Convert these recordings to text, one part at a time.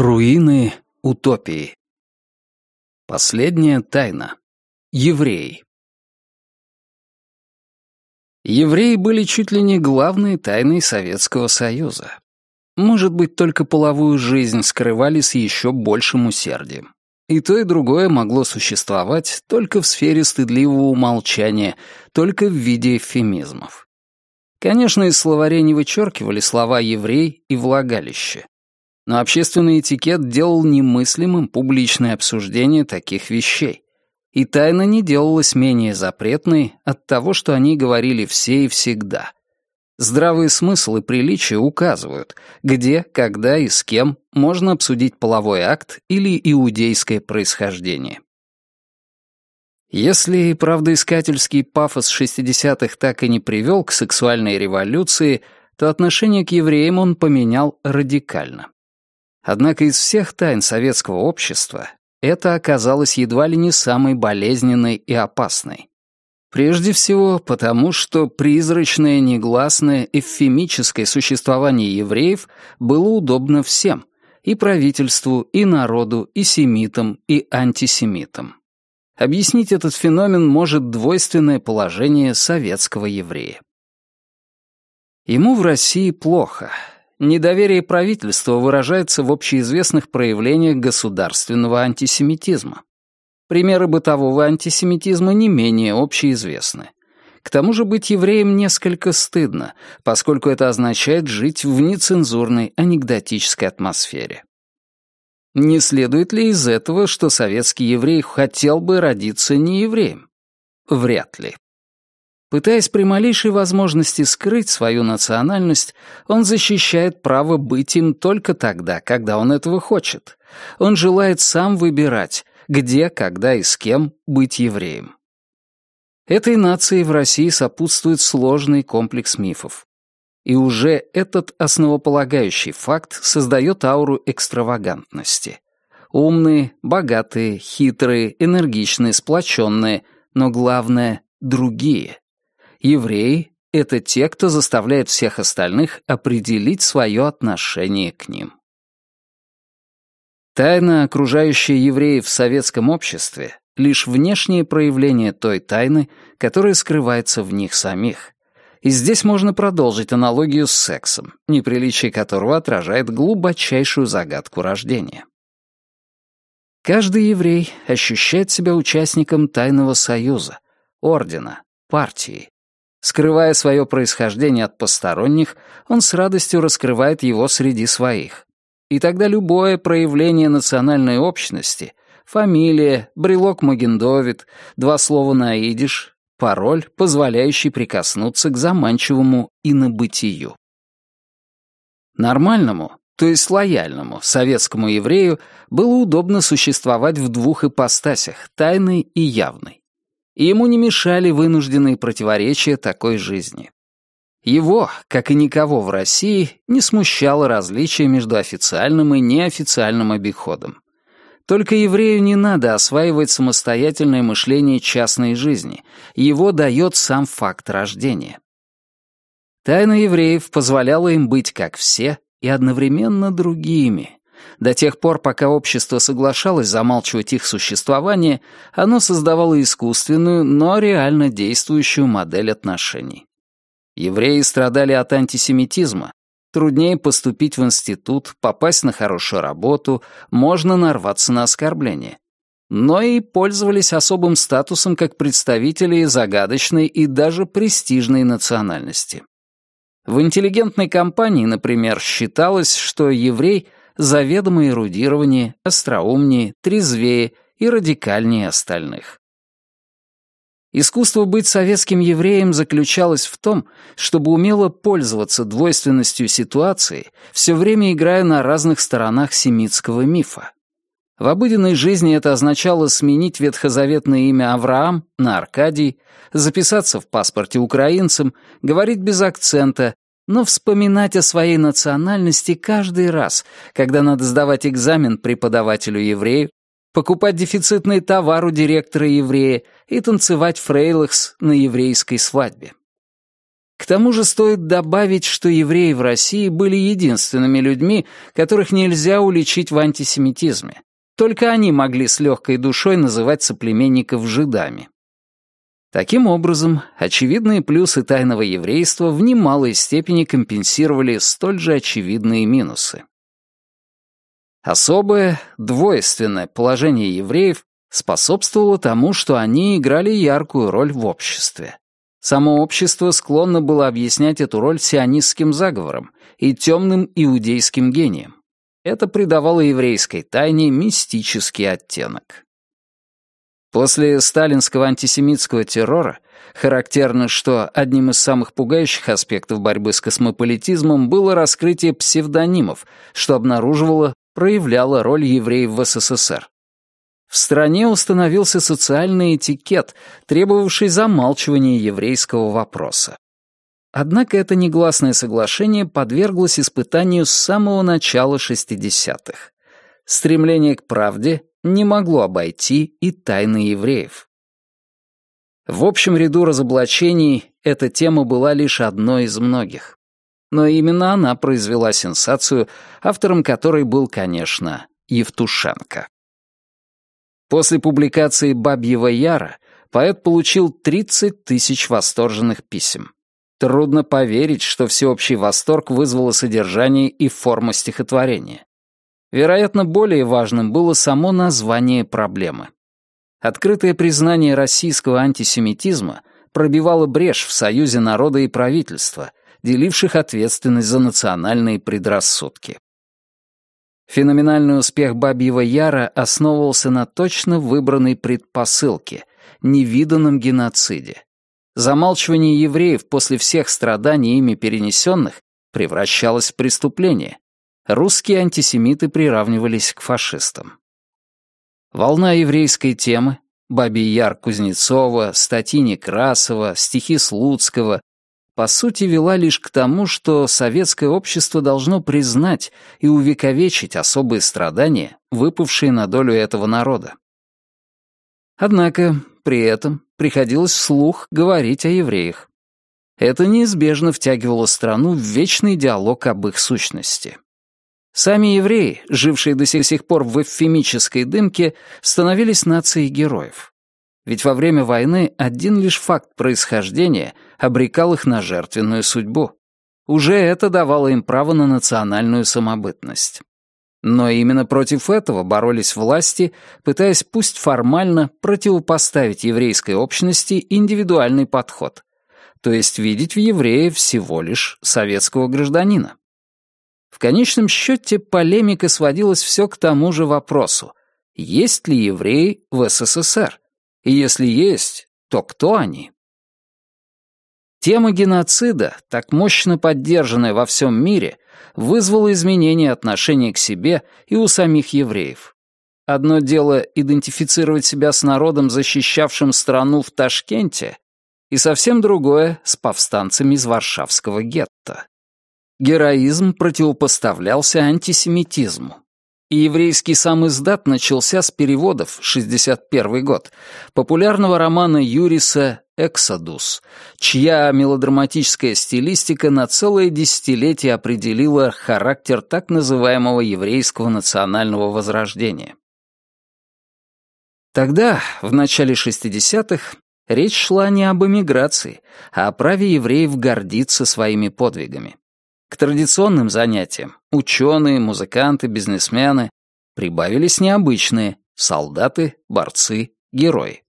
Руины утопии. Последняя тайна. Евреи. Евреи были чуть ли не главной тайной Советского Союза. Может быть, только половую жизнь скрывали с еще большим усердием. И то, и другое могло существовать только в сфере стыдливого умолчания, только в виде эвфемизмов. Конечно, из словарей не вычеркивали слова «еврей» и «влагалище» но общественный этикет делал немыслимым публичное обсуждение таких вещей. И тайна не делалась менее запретной от того, что они говорили все и всегда. Здравый смысл и приличие указывают, где, когда и с кем можно обсудить половой акт или иудейское происхождение. Если правдоискательский пафос 60-х так и не привел к сексуальной революции, то отношение к евреям он поменял радикально. Однако из всех тайн советского общества это оказалось едва ли не самой болезненной и опасной. Прежде всего потому, что призрачное, негласное, эвфемическое существование евреев было удобно всем — и правительству, и народу, и семитам, и антисемитам. Объяснить этот феномен может двойственное положение советского еврея. Ему в России плохо — недоверие правительства выражается в общеизвестных проявлениях государственного антисемитизма. Примеры бытового антисемитизма не менее общеизвестны. К тому же быть евреем несколько стыдно, поскольку это означает жить в нецензурной анекдотической атмосфере. Не следует ли из этого, что советский еврей хотел бы родиться не евреем? Вряд ли. Пытаясь при малейшей возможности скрыть свою национальность, он защищает право быть им только тогда, когда он этого хочет. Он желает сам выбирать, где, когда и с кем быть евреем. Этой нации в России сопутствует сложный комплекс мифов. И уже этот основополагающий факт создает ауру экстравагантности. Умные, богатые, хитрые, энергичные, сплоченные, но главное — другие — евреи — это те, кто заставляет всех остальных определить свое отношение к ним. Тайна, окружающая евреев в советском обществе, лишь внешнее проявление той тайны, которая скрывается в них самих. И здесь можно продолжить аналогию с сексом, неприличие которого отражает глубочайшую загадку рождения. Каждый еврей ощущает себя участником тайного союза, ордена, партии, Скрывая свое происхождение от посторонних, он с радостью раскрывает его среди своих. И тогда любое проявление национальной общности — фамилия, брелок Магендовит, два слова на идиш, пароль, позволяющий прикоснуться к заманчивому инобытию. Нормальному, то есть лояльному, советскому еврею было удобно существовать в двух ипостасях — тайной и явной и ему не мешали вынужденные противоречия такой жизни. Его, как и никого в России, не смущало различие между официальным и неофициальным обиходом. Только еврею не надо осваивать самостоятельное мышление частной жизни, его дает сам факт рождения. Тайна евреев позволяла им быть как все и одновременно другими, до тех пор, пока общество соглашалось замалчивать их существование, оно создавало искусственную, но реально действующую модель отношений. Евреи страдали от антисемитизма. Труднее поступить в институт, попасть на хорошую работу, можно нарваться на оскорбление. Но и пользовались особым статусом как представители загадочной и даже престижной национальности. В интеллигентной компании, например, считалось, что еврей — заведомо эрудированнее, остроумнее, трезвее и радикальнее остальных. Искусство быть советским евреем заключалось в том, чтобы умело пользоваться двойственностью ситуации, все время играя на разных сторонах семитского мифа. В обыденной жизни это означало сменить ветхозаветное имя Авраам на Аркадий, записаться в паспорте украинцем, говорить без акцента, но вспоминать о своей национальности каждый раз, когда надо сдавать экзамен преподавателю-еврею, покупать дефицитный товар у директора-еврея и танцевать фрейлахс на еврейской свадьбе. К тому же стоит добавить, что евреи в России были единственными людьми, которых нельзя уличить в антисемитизме. Только они могли с легкой душой называть соплеменников жидами. Таким образом, очевидные плюсы тайного еврейства в немалой степени компенсировали столь же очевидные минусы. Особое, двойственное положение евреев способствовало тому, что они играли яркую роль в обществе. Само общество склонно было объяснять эту роль сионистским заговором и темным иудейским гением. Это придавало еврейской тайне мистический оттенок. После сталинского антисемитского террора характерно, что одним из самых пугающих аспектов борьбы с космополитизмом было раскрытие псевдонимов, что обнаруживало, проявляло роль евреев в СССР. В стране установился социальный этикет, требовавший замалчивания еврейского вопроса. Однако это негласное соглашение подверглось испытанию с самого начала 60-х. Стремление к правде не могло обойти и тайны евреев. В общем ряду разоблачений эта тема была лишь одной из многих. Но именно она произвела сенсацию, автором которой был, конечно, Евтушенко. После публикации «Бабьего Яра» поэт получил 30 тысяч восторженных писем. Трудно поверить, что всеобщий восторг вызвало содержание и форма стихотворения. Вероятно, более важным было само название проблемы. Открытое признание российского антисемитизма пробивало брешь в союзе народа и правительства, деливших ответственность за национальные предрассудки. Феноменальный успех Бабьего Яра основывался на точно выбранной предпосылке — невиданном геноциде. Замалчивание евреев после всех страданий ими перенесенных превращалось в преступление, русские антисемиты приравнивались к фашистам. Волна еврейской темы, Бабий Яр Кузнецова, статьи Некрасова, стихи Слуцкого, по сути вела лишь к тому, что советское общество должно признать и увековечить особые страдания, выпавшие на долю этого народа. Однако при этом приходилось вслух говорить о евреях. Это неизбежно втягивало страну в вечный диалог об их сущности. Сами евреи, жившие до сих пор в эвфемической дымке, становились нацией героев. Ведь во время войны один лишь факт происхождения обрекал их на жертвенную судьбу. Уже это давало им право на национальную самобытность. Но именно против этого боролись власти, пытаясь пусть формально противопоставить еврейской общности индивидуальный подход, то есть видеть в еврее всего лишь советского гражданина. В конечном счете полемика сводилась все к тому же вопросу. Есть ли евреи в СССР? И если есть, то кто они? Тема геноцида, так мощно поддержанная во всем мире, вызвала изменение отношения к себе и у самих евреев. Одно дело идентифицировать себя с народом, защищавшим страну в Ташкенте, и совсем другое — с повстанцами из Варшавского гетто. Героизм противопоставлялся антисемитизму. И еврейский самиздат начался с переводов, 61 год, популярного романа Юриса «Эксодус», чья мелодраматическая стилистика на целое десятилетие определила характер так называемого еврейского национального возрождения. Тогда, в начале 60-х, речь шла не об эмиграции, а о праве евреев гордиться своими подвигами. К традиционным занятиям — ученые, музыканты, бизнесмены — прибавились необычные — солдаты, борцы, герои.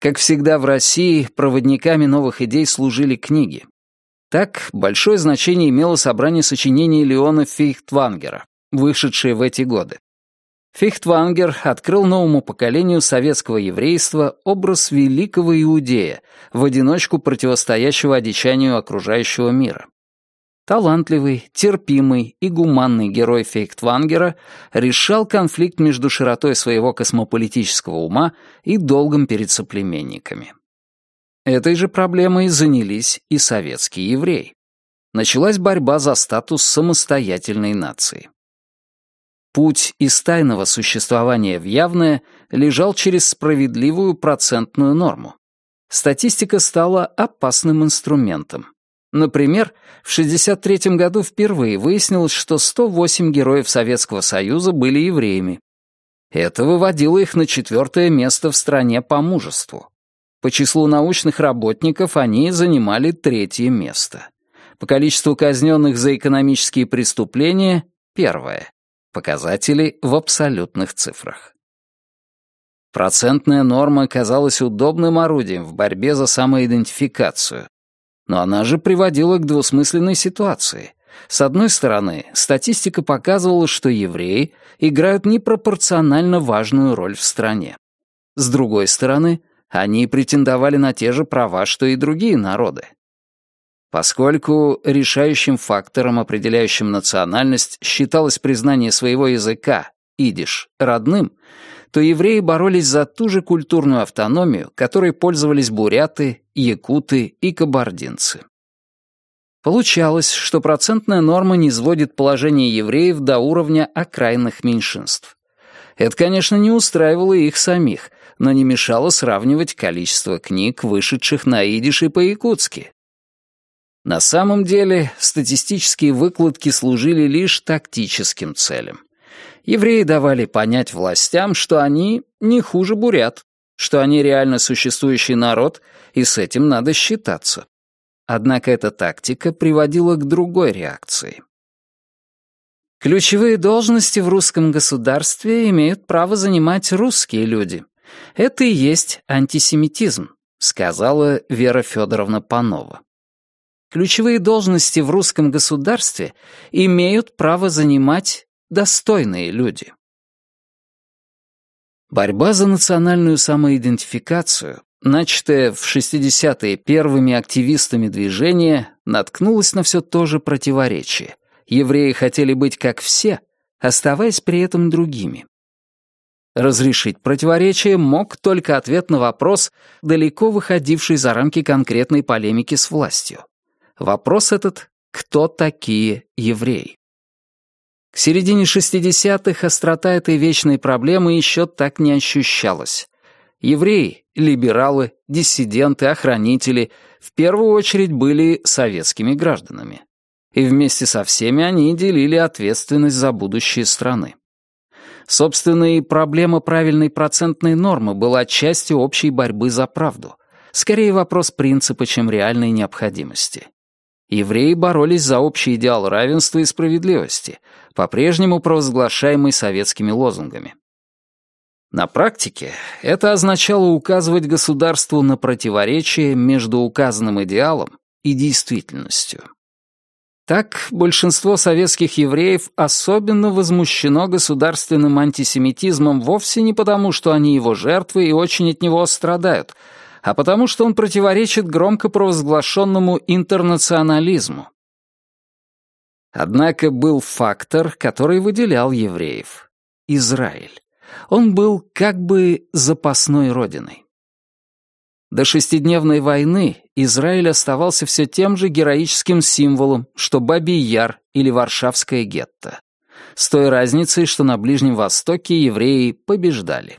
Как всегда в России, проводниками новых идей служили книги. Так, большое значение имело собрание сочинений Леона Фейхтвангера, вышедшее в эти годы. Фейхтвангер открыл новому поколению советского еврейства образ великого иудея, в одиночку противостоящего одичанию окружающего мира. Талантливый, терпимый и гуманный герой Фейхтвангера решал конфликт между широтой своего космополитического ума и долгом перед соплеменниками. Этой же проблемой занялись и советские евреи. Началась борьба за статус самостоятельной нации. Путь из тайного существования в явное лежал через справедливую процентную норму. Статистика стала опасным инструментом Например, в 1963 году впервые выяснилось, что 108 героев Советского Союза были евреями. Это выводило их на четвертое место в стране по мужеству. По числу научных работников они занимали третье место. По количеству казненных за экономические преступления — первое. Показатели в абсолютных цифрах. Процентная норма казалась удобным орудием в борьбе за самоидентификацию. Но она же приводила к двусмысленной ситуации. С одной стороны, статистика показывала, что евреи играют непропорционально важную роль в стране. С другой стороны, они претендовали на те же права, что и другие народы. Поскольку решающим фактором, определяющим национальность, считалось признание своего языка, идиш, родным, то евреи боролись за ту же культурную автономию, которой пользовались буряты, якуты и кабардинцы. Получалось, что процентная норма не сводит положение евреев до уровня окраинных меньшинств. Это, конечно, не устраивало их самих, но не мешало сравнивать количество книг, вышедших на идиш и по-якутски. На самом деле, статистические выкладки служили лишь тактическим целям. Евреи давали понять властям, что они не хуже бурят, что они реально существующий народ, и с этим надо считаться. Однако эта тактика приводила к другой реакции. Ключевые должности в русском государстве имеют право занимать русские люди. Это и есть антисемитизм, сказала Вера Федоровна Панова. Ключевые должности в русском государстве имеют право занимать достойные люди. Борьба за национальную самоидентификацию, начатая в 60-е первыми активистами движения, наткнулась на все то же противоречие. Евреи хотели быть как все, оставаясь при этом другими. Разрешить противоречие мог только ответ на вопрос, далеко выходивший за рамки конкретной полемики с властью. Вопрос этот «Кто такие евреи?». К середине 60-х острота этой вечной проблемы еще так не ощущалась. Евреи, либералы, диссиденты, охранители в первую очередь были советскими гражданами. И вместе со всеми они делили ответственность за будущее страны. Собственно, и проблема правильной процентной нормы была частью общей борьбы за правду. Скорее вопрос принципа, чем реальной необходимости. Евреи боролись за общий идеал равенства и справедливости, по-прежнему провозглашаемый советскими лозунгами. На практике это означало указывать государству на противоречие между указанным идеалом и действительностью. Так, большинство советских евреев особенно возмущено государственным антисемитизмом вовсе не потому, что они его жертвы и очень от него страдают, а потому что он противоречит громко провозглашенному интернационализму. Однако был фактор, который выделял евреев — Израиль. Он был как бы запасной родиной. До шестидневной войны Израиль оставался все тем же героическим символом, что Бабий Яр или Варшавское гетто. С той разницей, что на Ближнем Востоке евреи побеждали.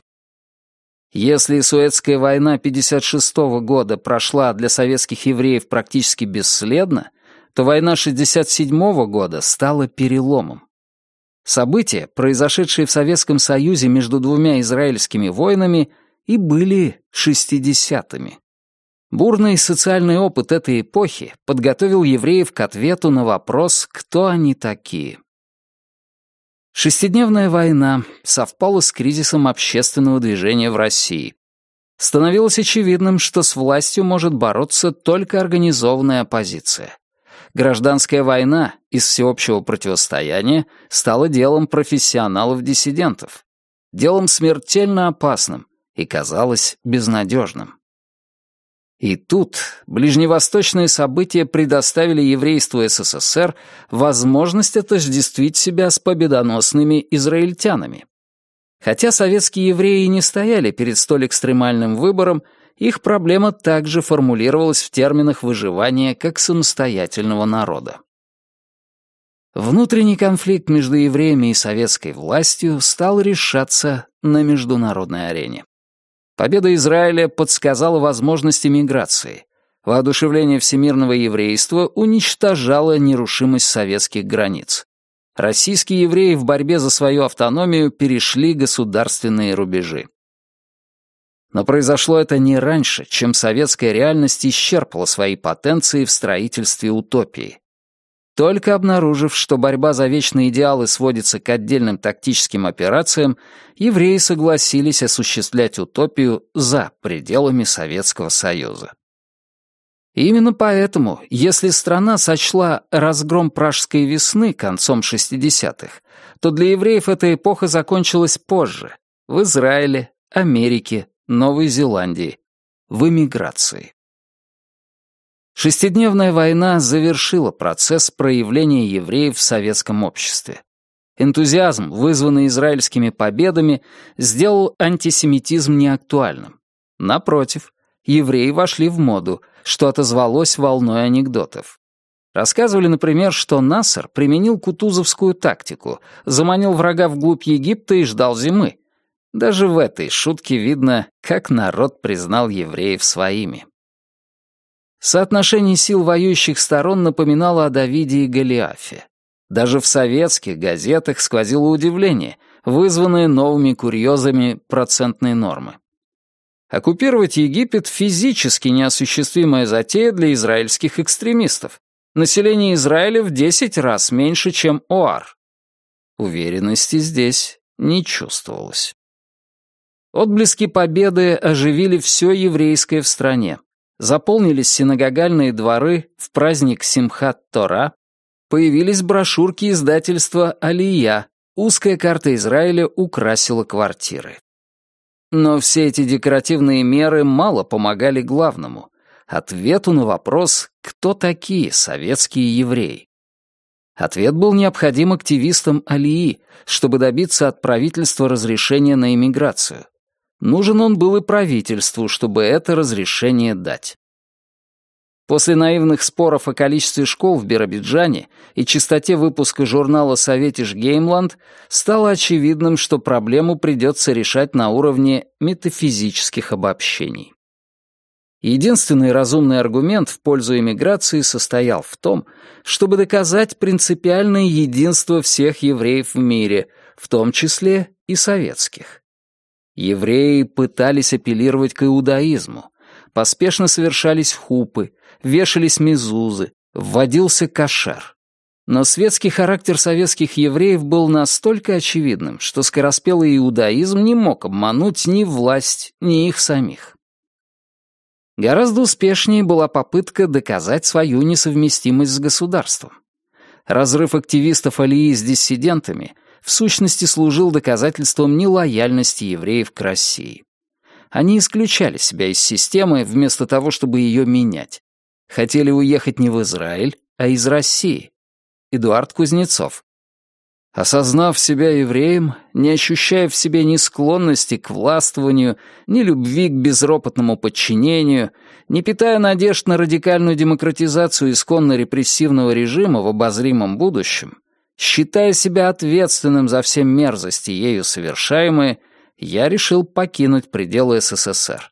Если Суэцкая война 56 -го года прошла для советских евреев практически бесследно, то война 67 -го года стала переломом. События, произошедшие в Советском Союзе между двумя израильскими войнами, и были 60-ми. Бурный социальный опыт этой эпохи подготовил евреев к ответу на вопрос, кто они такие. Шестидневная война совпала с кризисом общественного движения в России. Становилось очевидным, что с властью может бороться только организованная оппозиция. Гражданская война из всеобщего противостояния стала делом профессионалов-диссидентов, делом смертельно опасным и казалось безнадежным. И тут ближневосточные события предоставили еврейству СССР возможность отождествить себя с победоносными израильтянами. Хотя советские евреи не стояли перед столь экстремальным выбором, их проблема также формулировалась в терминах выживания как самостоятельного народа. Внутренний конфликт между евреями и советской властью стал решаться на международной арене. Победа Израиля подсказала возможности миграции. Воодушевление всемирного еврейства уничтожало нерушимость советских границ. Российские евреи в борьбе за свою автономию перешли государственные рубежи. Но произошло это не раньше, чем советская реальность исчерпала свои потенции в строительстве утопии. Только обнаружив, что борьба за вечные идеалы сводится к отдельным тактическим операциям, евреи согласились осуществлять утопию за пределами Советского Союза. Именно поэтому, если страна сочла разгром Пражской весны концом 60-х, то для евреев эта эпоха закончилась позже, в Израиле, Америке, Новой Зеландии, в эмиграции. Шестидневная война завершила процесс проявления евреев в советском обществе. Энтузиазм, вызванный израильскими победами, сделал антисемитизм неактуальным. Напротив, евреи вошли в моду, что отозвалось волной анекдотов. Рассказывали, например, что Насser применил кутузовскую тактику, заманил врага вглубь Египта и ждал зимы. Даже в этой шутке видно, как народ признал евреев своими. Соотношение сил воюющих сторон напоминало о Давиде и Голиафе. Даже в советских газетах сквозило удивление, вызванное новыми курьезами процентной нормы. Оккупировать Египет — физически неосуществимая затея для израильских экстремистов. Население Израиля в 10 раз меньше, чем ОАР. Уверенности здесь не чувствовалось. Отблески победы оживили все еврейское в стране заполнились синагогальные дворы в праздник Симхат Тора, появились брошюрки издательства «Алия», узкая карта Израиля украсила квартиры. Но все эти декоративные меры мало помогали главному — ответу на вопрос, кто такие советские евреи. Ответ был необходим активистам Алии, чтобы добиться от правительства разрешения на иммиграцию. Нужен он был и правительству, чтобы это разрешение дать. После наивных споров о количестве школ в Биробиджане и частоте выпуска журнала «Советиш Геймланд» стало очевидным, что проблему придется решать на уровне метафизических обобщений. Единственный разумный аргумент в пользу эмиграции состоял в том, чтобы доказать принципиальное единство всех евреев в мире, в том числе и советских. Евреи пытались апеллировать к иудаизму. Поспешно совершались хупы, вешались мезузы, вводился кошер. Но светский характер советских евреев был настолько очевидным, что скороспелый иудаизм не мог обмануть ни власть, ни их самих. Гораздо успешнее была попытка доказать свою несовместимость с государством. Разрыв активистов Алии с диссидентами в сущности служил доказательством нелояльности евреев к России. Они исключали себя из системы вместо того, чтобы ее менять. Хотели уехать не в Израиль, а из России. Эдуард Кузнецов. Осознав себя евреем, не ощущая в себе ни склонности к властвованию, ни любви к безропотному подчинению, не питая надежд на радикальную демократизацию исконно репрессивного режима в обозримом будущем, Считая себя ответственным за все мерзости, ею совершаемые, я решил покинуть пределы СССР.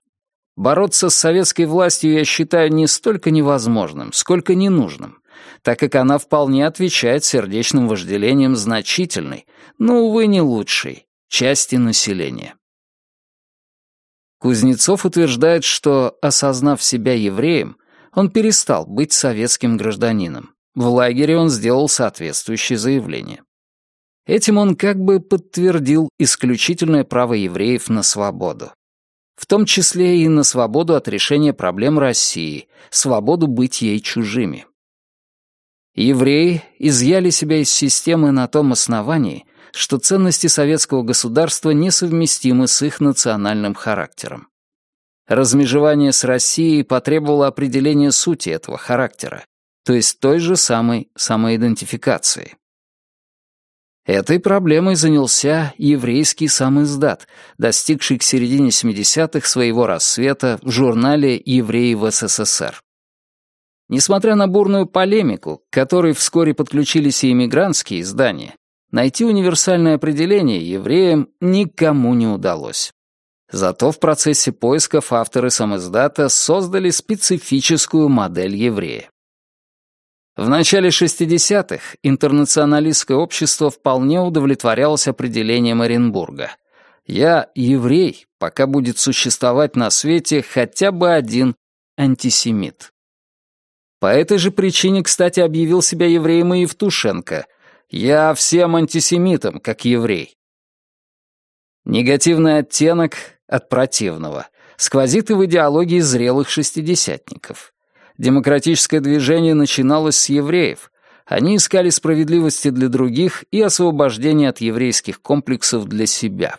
Бороться с советской властью я считаю не столько невозможным, сколько ненужным, так как она вполне отвечает сердечным вожделениям значительной, но, увы, не лучшей, части населения. Кузнецов утверждает, что, осознав себя евреем, он перестал быть советским гражданином. В лагере он сделал соответствующее заявление. Этим он как бы подтвердил исключительное право евреев на свободу. В том числе и на свободу от решения проблем России, свободу быть ей чужими. Евреи изъяли себя из системы на том основании, что ценности советского государства несовместимы с их национальным характером. Размежевание с Россией потребовало определения сути этого характера, то есть той же самой самоидентификации. Этой проблемой занялся еврейский самиздат, достигший к середине 70-х своего рассвета в журнале «Евреи в СССР». Несмотря на бурную полемику, к которой вскоре подключились и иммигрантские издания, найти универсальное определение евреям никому не удалось. Zато в процессе поисков авторы самоиздата создали специфическую модель еврея. В начале 60-х интернационалистское общество вполне удовлетворялось определением Оренбурга. «Я еврей, пока будет существовать на свете хотя бы один антисемит». По этой же причине, кстати, объявил себя евреем и Евтушенко. «Я всем антисемитом, как еврей». Негативный оттенок от противного сквозит и в идеологии зрелых шестидесятников. Демократическое движение начиналось с евреев. Они искали справедливости для других и освобождения от еврейских комплексов для себя.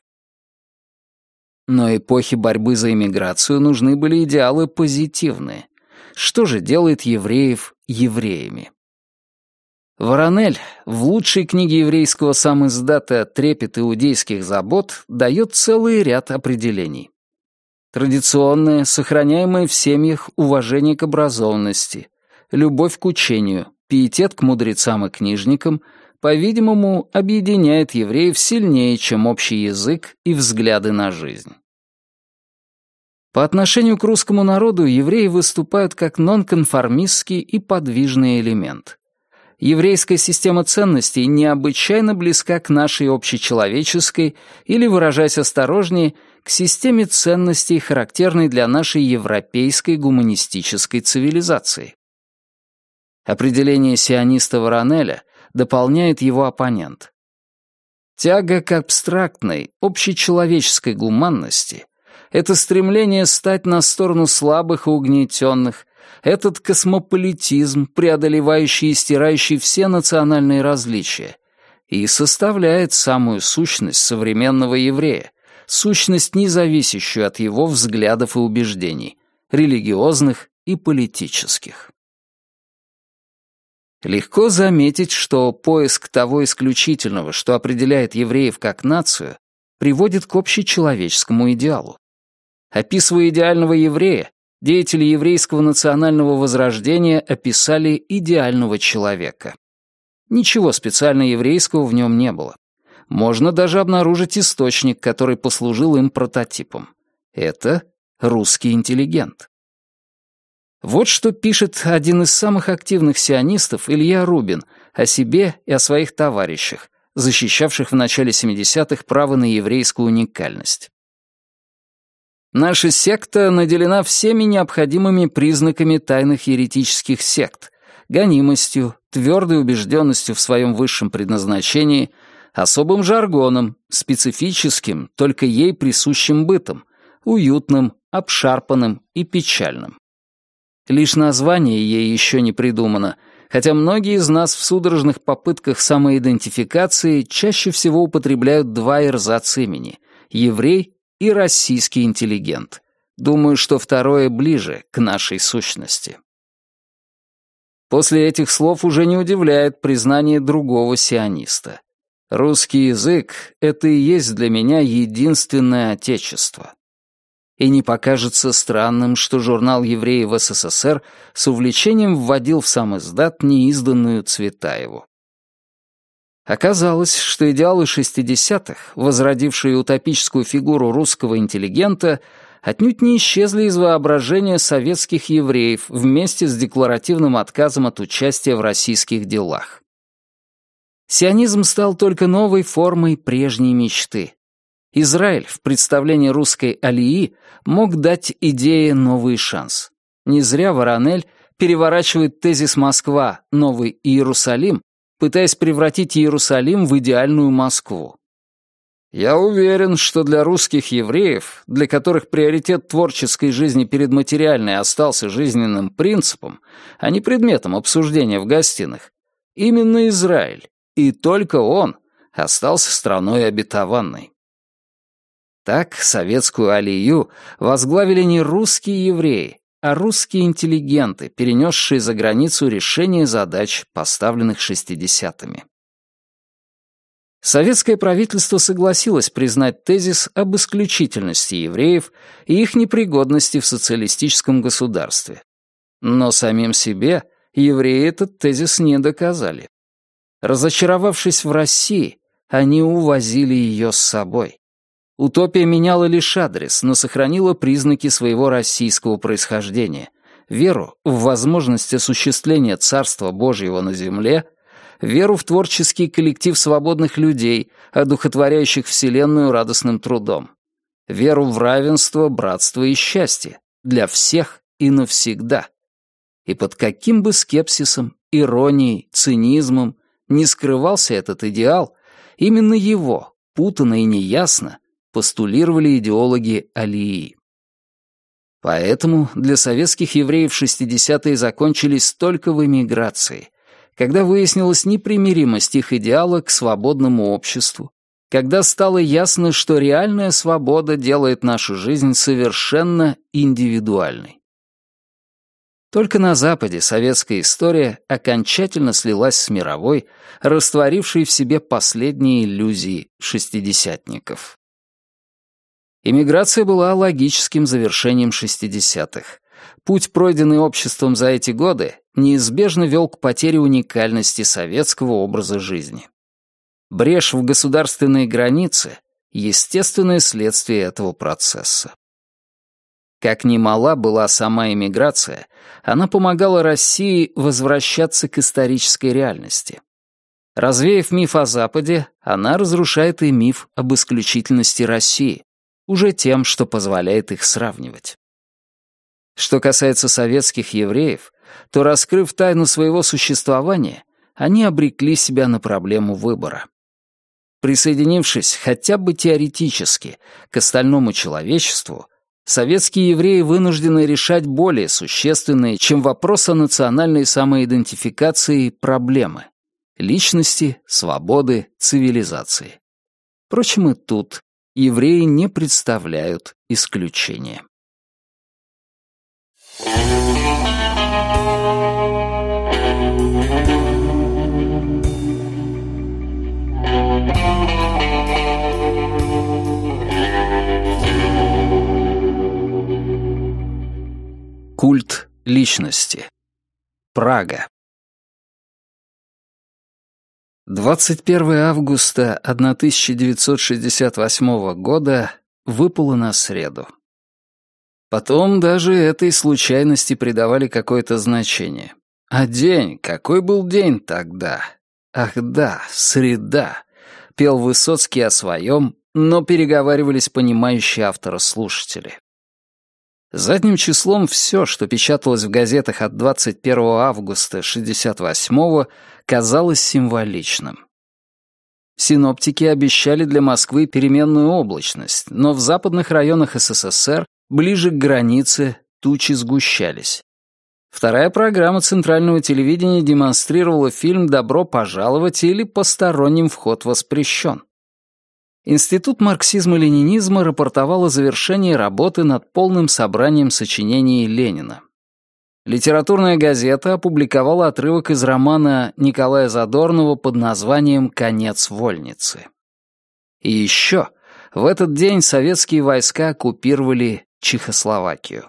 Но эпохи борьбы за иммиграцию нужны были идеалы позитивные. Что же делает евреев евреями? Воронель в лучшей книге еврейского самиздата «Трепет иудейских забот» дает целый ряд определений. Традиционное, сохраняемое в семьях уважение к образованности, любовь к учению, пиетет к мудрецам и книжникам, по-видимому, объединяет евреев сильнее, чем общий язык и взгляды на жизнь. По отношению к русскому народу евреи выступают как нонконформистский и подвижный элемент. Еврейская система ценностей необычайно близка к нашей общечеловеческой или, выражаясь осторожнее, к системе ценностей, характерной для нашей европейской гуманистической цивилизации. Определение сиониста Воронеля дополняет его оппонент. Тяга к абстрактной, общечеловеческой гуманности это стремление стать на сторону слабых и угнетенных, этот космополитизм, преодолевающий и стирающий все национальные различия, и составляет самую сущность современного еврея, сущность, не зависящую от его взглядов и убеждений, религиозных и политических. Легко заметить, что поиск того исключительного, что определяет евреев как нацию, приводит к общечеловеческому идеалу. Описывая идеального еврея, деятели еврейского национального возрождения описали идеального человека. Ничего специально еврейского в нем не было. Можно даже обнаружить источник, который послужил им прототипом. Это русский интеллигент. Вот что пишет один из самых активных сионистов Илья Рубин о себе и о своих товарищах, защищавших в начале 70-х право на еврейскую уникальность. Наша секта наделена всеми необходимыми признаками тайных еретических сект, гонимостью, твердой убежденностью в своем высшем предназначении, особым жаргоном, специфическим, только ей присущим бытом, уютным, обшарпанным и печальным. Лишь название ей еще не придумано, хотя многие из нас в судорожных попытках самоидентификации чаще всего употребляют два эрзац имени — еврей и российский интеллигент. Думаю, что второе ближе к нашей сущности. После этих слов уже не удивляет признание другого сиониста. Русский язык — это и есть для меня единственное отечество. И не покажется странным, что журнал «Евреи в СССР» с увлечением вводил в сам издат неизданную Цветаеву. Оказалось, что идеалы 60-х, возродившие утопическую фигуру русского интеллигента, отнюдь не исчезли из воображения советских евреев вместе с декларативным отказом от участия в российских делах. Сионизм стал только новой формой прежней мечты. Израиль в представлении русской алии мог дать идее новый шанс. Не зря Воронель переворачивает тезис «Москва. Новый Иерусалим» пытаясь превратить Иерусалим в идеальную Москву. Я уверен, что для русских евреев, для которых приоритет творческой жизни перед материальной остался жизненным принципом, а не предметом обсуждения в гостиных, именно Израиль, и только он, остался страной обетованной. Так советскую алию возглавили не русские евреи, а русские интеллигенты, перенесшие за границу решение задач, поставленных шестидесятыми. Советское правительство согласилось признать тезис об исключительности евреев и их непригодности в социалистическом государстве. Но самим себе евреи этот тезис не доказали. Разочаровавшись в России, они увозили ее с собой. Утопия меняла лишь адрес, но сохранила признаки своего российского происхождения, веру в возможность осуществления Царства Божьего на земле, веру в творческий коллектив свободных людей, одухотворяющих Вселенную радостным трудом, веру в равенство, братство и счастье для всех и навсегда. И под каким бы скепсисом, иронией, цинизмом не скрывался этот идеал, именно его, путано и неясно, постулировали идеологи Алии. Поэтому для советских евреев 60-е закончились только в эмиграции, когда выяснилась непримиримость их идеала к свободному обществу, когда стало ясно, что реальная свобода делает нашу жизнь совершенно индивидуальной. Только на Западе советская история окончательно слилась с мировой, растворившей в себе последние иллюзии шестидесятников. Иммиграция была логическим завершением 60-х. Путь, пройденный обществом за эти годы, неизбежно вел к потере уникальности советского образа жизни. Брешь в государственные границы — естественное следствие этого процесса. Как ни мала была сама иммиграция, она помогала России возвращаться к исторической реальности. Развеяв миф о Западе, она разрушает и миф об исключительности России, уже тем, что позволяет их сравнивать. Что касается советских евреев, то, раскрыв тайну своего существования, они обрекли себя на проблему выбора. Присоединившись хотя бы теоретически к остальному человечеству, советские евреи вынуждены решать более существенные, чем вопрос о национальной самоидентификации, проблемы — личности, свободы, цивилизации. Впрочем, и тут евреи не представляют исключения. Культ личности. Прага. 21 августа 1968 года выпало на среду. Потом даже этой случайности придавали какое-то значение. А день, какой был день тогда? Ах да, среда. Пел Высоцкий о своем, но переговаривались понимающие автора слушатели. Задним числом все, что печаталось в газетах от 21 августа 68 казалось символичным. Синоптики обещали для Москвы переменную облачность, но в западных районах СССР, ближе к границе, тучи сгущались. Вторая программа центрального телевидения демонстрировала фильм «Добро пожаловать» или «Посторонним вход воспрещен». Институт марксизма-ленинизма рапортовал о завершении работы над полным собранием сочинений Ленина. Литературная газета опубликовала отрывок из романа Николая Задорнова под названием «Конец вольницы». И еще в этот день советские войска оккупировали Чехословакию.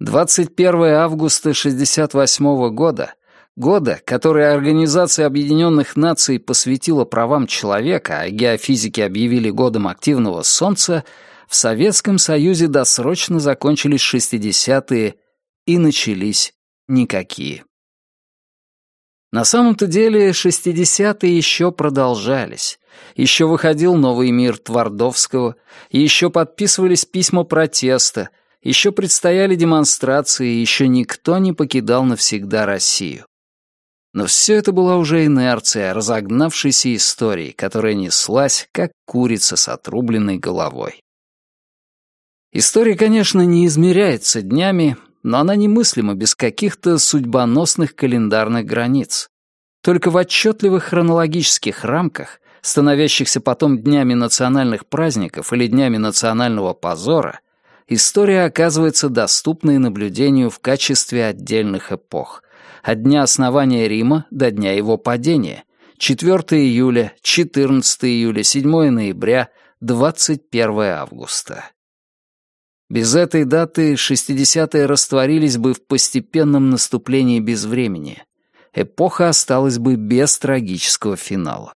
21 августа 1968 года года, который Организация Объединенных Наций посвятила правам человека, а геофизики объявили годом активного Солнца, в Советском Союзе досрочно закончились 60-е и начались никакие. На самом-то деле 60-е еще продолжались. Еще выходил «Новый мир» Твардовского, еще подписывались письма протеста, еще предстояли демонстрации, еще никто не покидал навсегда Россию. Но все это была уже инерция, разогнавшейся истории, которая неслась, как курица с отрубленной головой. История, конечно, не измеряется днями, но она немыслима без каких-то судьбоносных календарных границ. Только в отчетливых хронологических рамках, становящихся потом днями национальных праздников или днями национального позора, история оказывается доступной наблюдению в качестве отдельных эпох — от дня основания Рима до дня его падения, 4 июля, 14 июля, 7 ноября, 21 августа. Без этой даты 60-е растворились бы в постепенном наступлении безвремени. Эпоха осталась бы без трагического финала.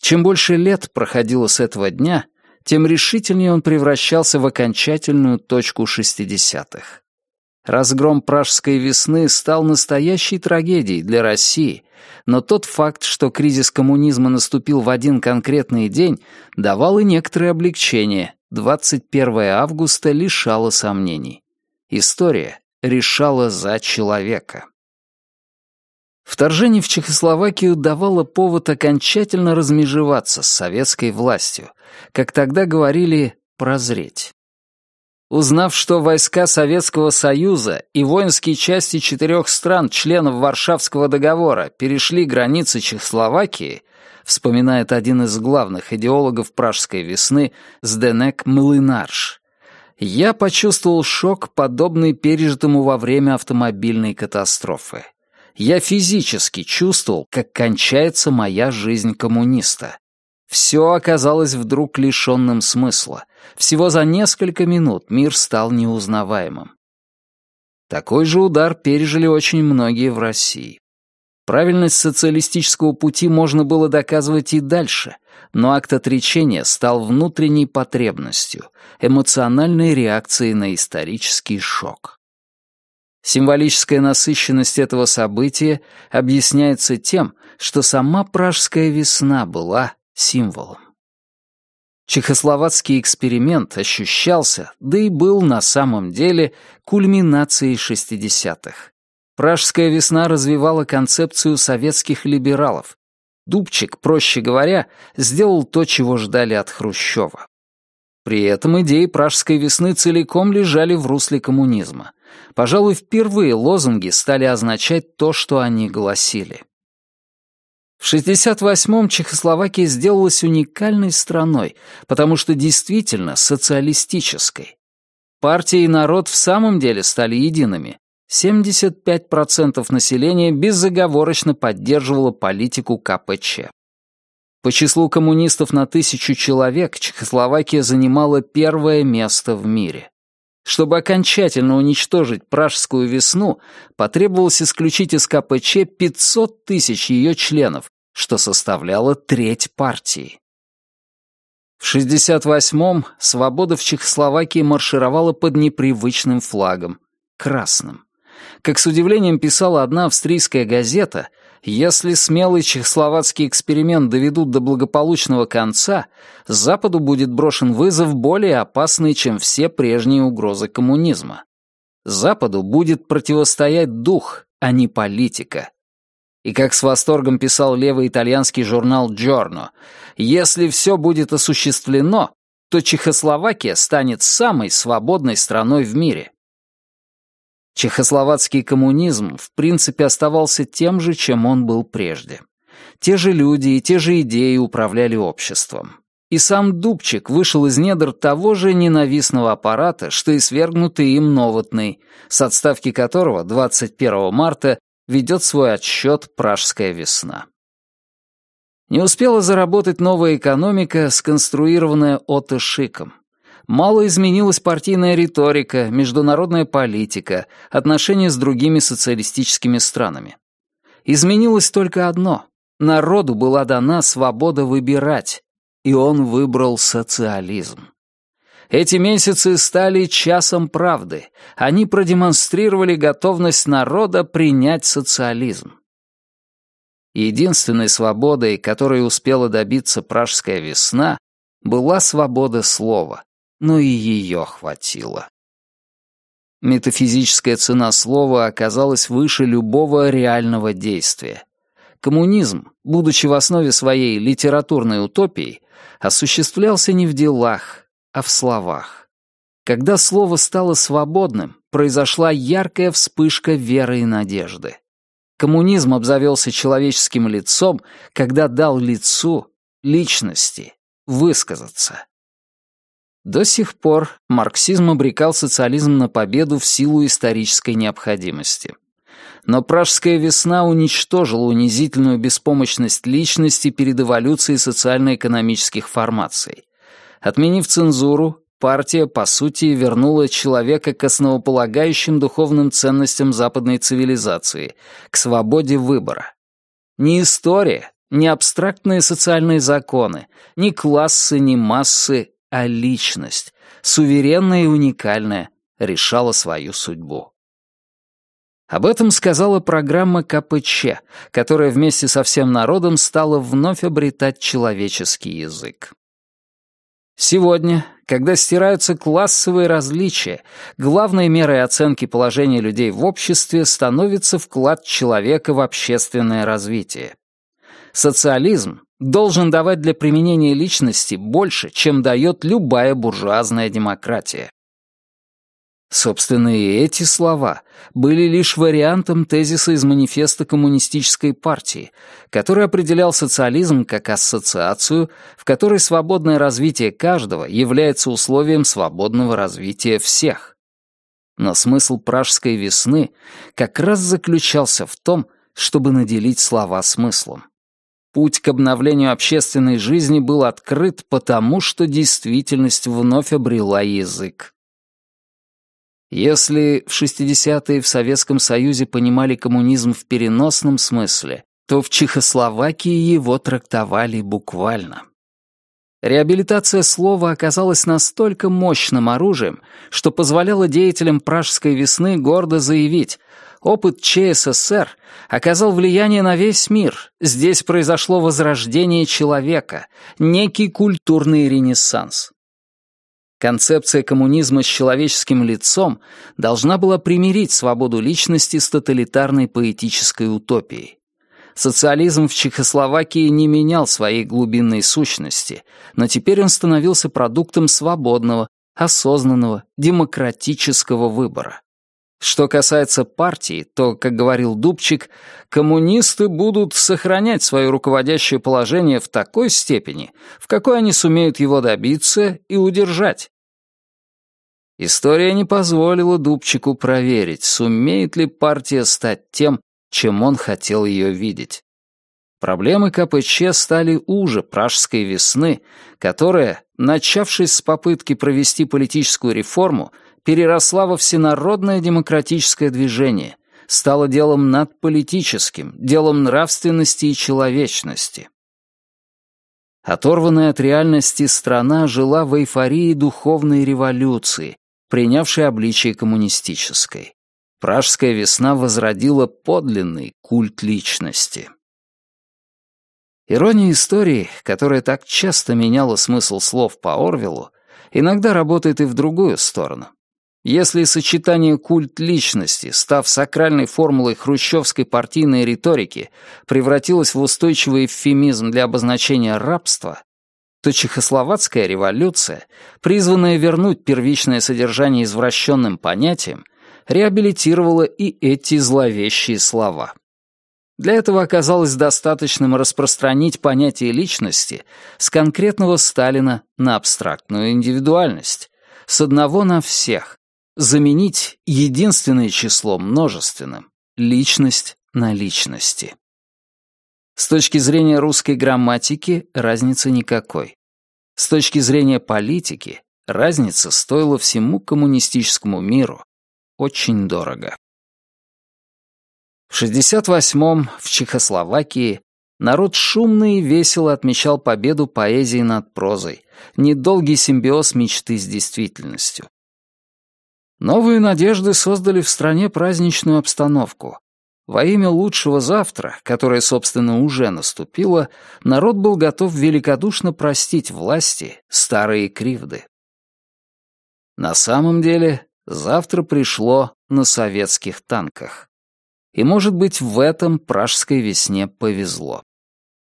Чем больше лет проходило с этого дня, тем решительнее он превращался в окончательную точку шестидесятых. Разгром пражской весны стал настоящей трагедией для России, но тот факт, что кризис коммунизма наступил в один конкретный день, давал и некоторое облегчение. 21 августа лишало сомнений. История решала за человека. Вторжение в Чехословакию давало повод окончательно размежеваться с советской властью, как тогда говорили «прозреть». Узнав, что войска Советского Союза и воинские части четырех стран, членов Варшавского договора, перешли границы Чехословакии, вспоминает один из главных идеологов пражской весны Сденек Млынарш, я почувствовал шок, подобный пережитому во время автомобильной катастрофы. Я физически чувствовал, как кончается моя жизнь коммуниста. Все оказалось вдруг лишенным смысла. Всего за несколько минут мир стал неузнаваемым. Такой же удар пережили очень многие в России. Правильность социалистического пути можно было доказывать и дальше, но акт отречения стал внутренней потребностью, эмоциональной реакцией на исторический шок. Символическая насыщенность этого события объясняется тем, что сама Пражская весна была символом. Чехословацкий эксперимент ощущался, да и был на самом деле кульминацией 60-х. Пражская весна развивала концепцию советских либералов. Дубчик, проще говоря, сделал то, чего ждали от Хрущева. При этом идеи Пражской весны целиком лежали в русле коммунизма. Пожалуй, впервые лозунги стали означать то, что они гласили. В 68-м Чехословакия сделалась уникальной страной, потому что действительно социалистической. Партия и народ в самом деле стали едиными. 75% населения безоговорочно поддерживало политику КПЧ. По числу коммунистов на тысячу человек Чехословакия занимала первое место в мире. Чтобы окончательно уничтожить Пражскую весну, потребовалось исключить из КПЧ 500 тысяч ее членов, что составляло треть партии. В 68-м свобода в Чехословакии маршировала под непривычным флагом — красным. Как с удивлением писала одна австрийская газета, если смелый чехословацкий эксперимент доведут до благополучного конца, Западу будет брошен вызов более опасный, чем все прежние угрозы коммунизма. Западу будет противостоять дух, а не политика. И как с восторгом писал левый итальянский журнал «Джорно», если все будет осуществлено, то Чехословакия станет самой свободной страной в мире. Чехословацкий коммунизм в принципе оставался тем же, чем он был прежде. Те же люди и те же идеи управляли обществом. И сам Дубчик вышел из недр того же ненавистного аппарата, что и свергнутый им Новотный, с отставки которого 21 марта ведет свой отсчет «Пражская весна». Не успела заработать новая экономика, сконструированная Отто Шиком мало изменилась партийная риторика, международная политика, отношения с другими социалистическими странами. Изменилось только одно — народу была дана свобода выбирать, и он выбрал социализм. Эти месяцы стали часом правды. Они продемонстрировали готовность народа принять социализм. Единственной свободой, которой успела добиться пражская весна, была свобода слова но и ее хватило. Метафизическая цена слова оказалась выше любого реального действия. Коммунизм, будучи в основе своей литературной утопией, осуществлялся не в делах, а в словах. Когда слово стало свободным, произошла яркая вспышка веры и надежды. Коммунизм обзавелся человеческим лицом, когда дал лицу, личности, высказаться. До сих пор марксизм обрекал социализм на победу в силу исторической необходимости. Но Пражская весна уничтожила унизительную беспомощность личности перед эволюцией социально-экономических формаций. Отменив цензуру, партия, по сути, вернула человека к основополагающим духовным ценностям западной цивилизации, к свободе выбора. Не история, не абстрактные социальные законы, не классы, не массы, а личность, суверенная и уникальная, решала свою судьбу. Об этом сказала программа КПЧ, которая вместе со всем народом стала вновь обретать человеческий язык. Сегодня, когда стираются классовые различия, главной мерой оценки положения людей в обществе становится вклад человека в общественное развитие. Социализм должен давать для применения личности больше, чем дает любая буржуазная демократия. Собственно, и эти слова были лишь вариантом тезиса из манифеста Коммунистической партии, который определял социализм как ассоциацию, в которой свободное развитие каждого является условием свободного развития всех. Но смысл пражской весны как раз заключался в том, чтобы наделить слова смыслом. Путь к обновлению общественной жизни был открыт потому, что действительность вновь обрела язык. Если в 60-е в Советском Союзе понимали коммунизм в переносном смысле, то в Чехословакии его трактовали буквально. Реабилитация слова оказалась настолько мощным оружием, что позволяло деятелям Пражской весны гордо заявить «Опыт ЧССР оказал влияние на весь мир. Здесь произошло возрождение человека, некий культурный ренессанс». Концепция коммунизма с человеческим лицом должна была примирить свободу личности с тоталитарной поэтической утопией. Социализм в Чехословакии не менял своей глубинной сущности, но теперь он становился продуктом свободного, осознанного, демократического выбора. Что касается партии, то, как говорил Дубчик, коммунисты будут сохранять свое руководящее положение в такой степени, в какой они сумеют его добиться и удержать. История не позволила Дубчику проверить, сумеет ли партия стать тем, чем он хотел ее видеть. Проблемы КПЧ стали уже пражской весны, которая, начавшись с попытки провести политическую реформу, переросла во всенародное демократическое движение, стала делом надполитическим, делом нравственности и человечности. Оторванная от реальности страна жила в эйфории духовной революции, принявшей обличие коммунистической. Пражская весна возродила подлинный культ личности. Ирония истории, которая так часто меняла смысл слов по Орвелу, иногда работает и в другую сторону. Если сочетание культ личности, став сакральной формулой хрущевской партийной риторики, превратилось в устойчивый эвфемизм для обозначения рабства, то чехословацкая революция, призванная вернуть первичное содержание извращенным понятиям, реабилитировала и эти зловещие слова. Для этого оказалось достаточным распространить понятие личности с конкретного Сталина на абстрактную индивидуальность, с одного на всех, Заменить единственное число множественным, личность на личности. С точки зрения русской грамматики разницы никакой. С точки зрения политики разница стоила всему коммунистическому миру очень дорого. В 68-м в Чехословакии народ шумно и весело отмечал победу поэзии над прозой, недолгий симбиоз мечты с действительностью. Новые надежды создали в стране праздничную обстановку. Во имя лучшего завтра, которое, собственно, уже наступило, народ был готов великодушно простить власти старые кривды. На самом деле, завтра пришло на советских танках. И, может быть, в этом пражской весне повезло.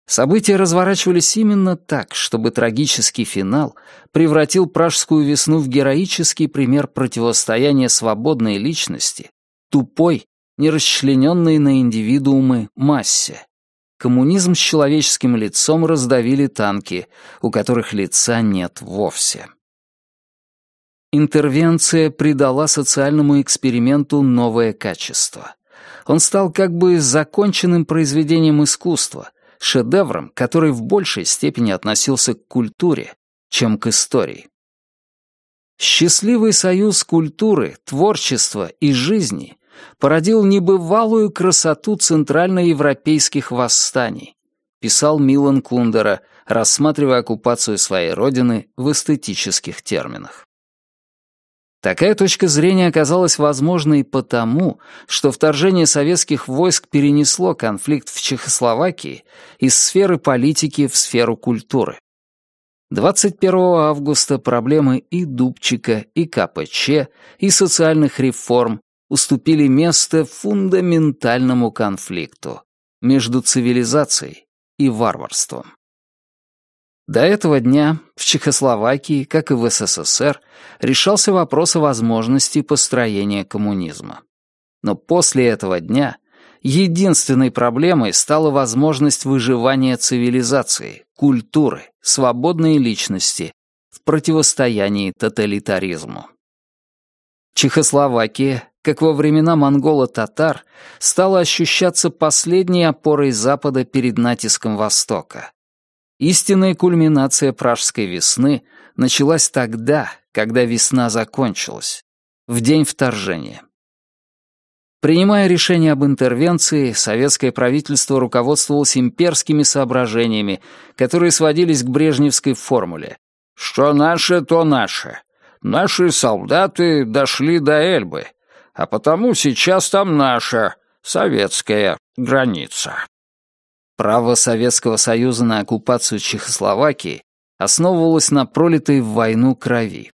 События разворачивались именно так, чтобы трагический финал превратил пражскую весну в героический пример противостояния свободной личности, тупой, нерасчлененной на индивидуумы массе. Коммунизм с человеческим лицом раздавили танки, у которых лица нет вовсе. Интервенция придала социальному эксперименту новое качество. Он стал как бы законченным произведением искусства — шедевром, который в большей степени относился к культуре, чем к истории. Счастливый союз культуры, творчества и жизни породил небывалую красоту центральноевропейских восстаний, писал Милан Кундера, рассматривая оккупацию своей родины в эстетических терминах. Такая точка зрения оказалась возможной потому, что вторжение советских войск перенесло конфликт в Чехословакии из сферы политики в сферу культуры. 21 августа проблемы и Дубчика, и КПЧ, и социальных реформ уступили место фундаментальному конфликту между цивилизацией и варварством. До этого дня в Чехословакии, как и в СССР, решался вопрос о возможности построения коммунизма. Но после этого дня единственной проблемой стала возможность выживания цивилизации, культуры, свободной личности в противостоянии тоталитаризму. Чехословакия, как во времена монголо-татар, стала ощущаться последней опорой Запада перед натиском Востока. Истинная кульминация пражской весны началась тогда, когда весна закончилась, в день вторжения. Принимая решение об интервенции, советское правительство руководствовалось имперскими соображениями, которые сводились к брежневской формуле «Что наше, то наше. Наши солдаты дошли до Эльбы, а потому сейчас там наша, советская, граница». Право Советского Союза на оккупацию Чехословакии основывалось на пролитой в войну крови.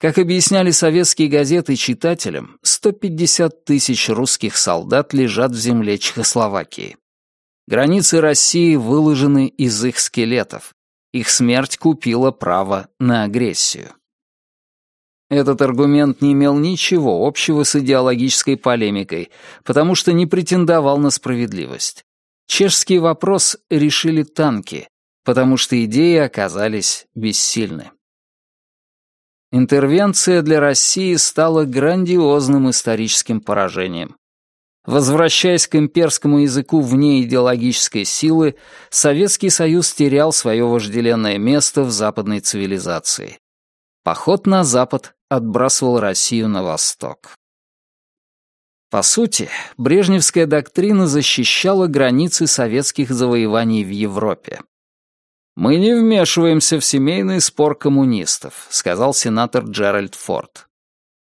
Как объясняли советские газеты читателям, 150 тысяч русских солдат лежат в земле Чехословакии. Границы России выложены из их скелетов. Их смерть купила право на агрессию. Этот аргумент не имел ничего общего с идеологической полемикой, потому что не претендовал на справедливость. Чешский вопрос решили танки, потому что идеи оказались бессильны. Интервенция для России стала грандиозным историческим поражением. Возвращаясь к имперскому языку вне идеологической силы, Советский Союз терял свое вожделенное место в западной цивилизации. Поход на запад отбрасывал Россию на восток. По сути, брежневская доктрина защищала границы советских завоеваний в Европе. «Мы не вмешиваемся в семейный спор коммунистов», — сказал сенатор Джеральд Форд.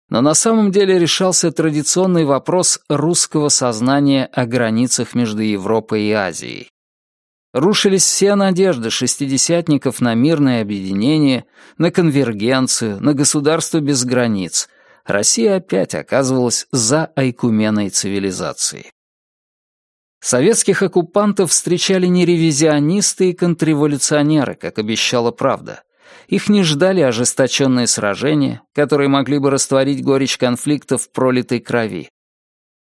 Но на самом деле решался традиционный вопрос русского сознания о границах между Европой и Азией. Рушились все надежды шестидесятников на мирное объединение, на конвергенцию, на государство без границ, Россия опять оказывалась за айкуменой цивилизации. Советских оккупантов встречали не ревизионисты и контрреволюционеры, как обещала правда. Их не ждали ожесточенные сражения, которые могли бы растворить горечь конфликта в пролитой крови.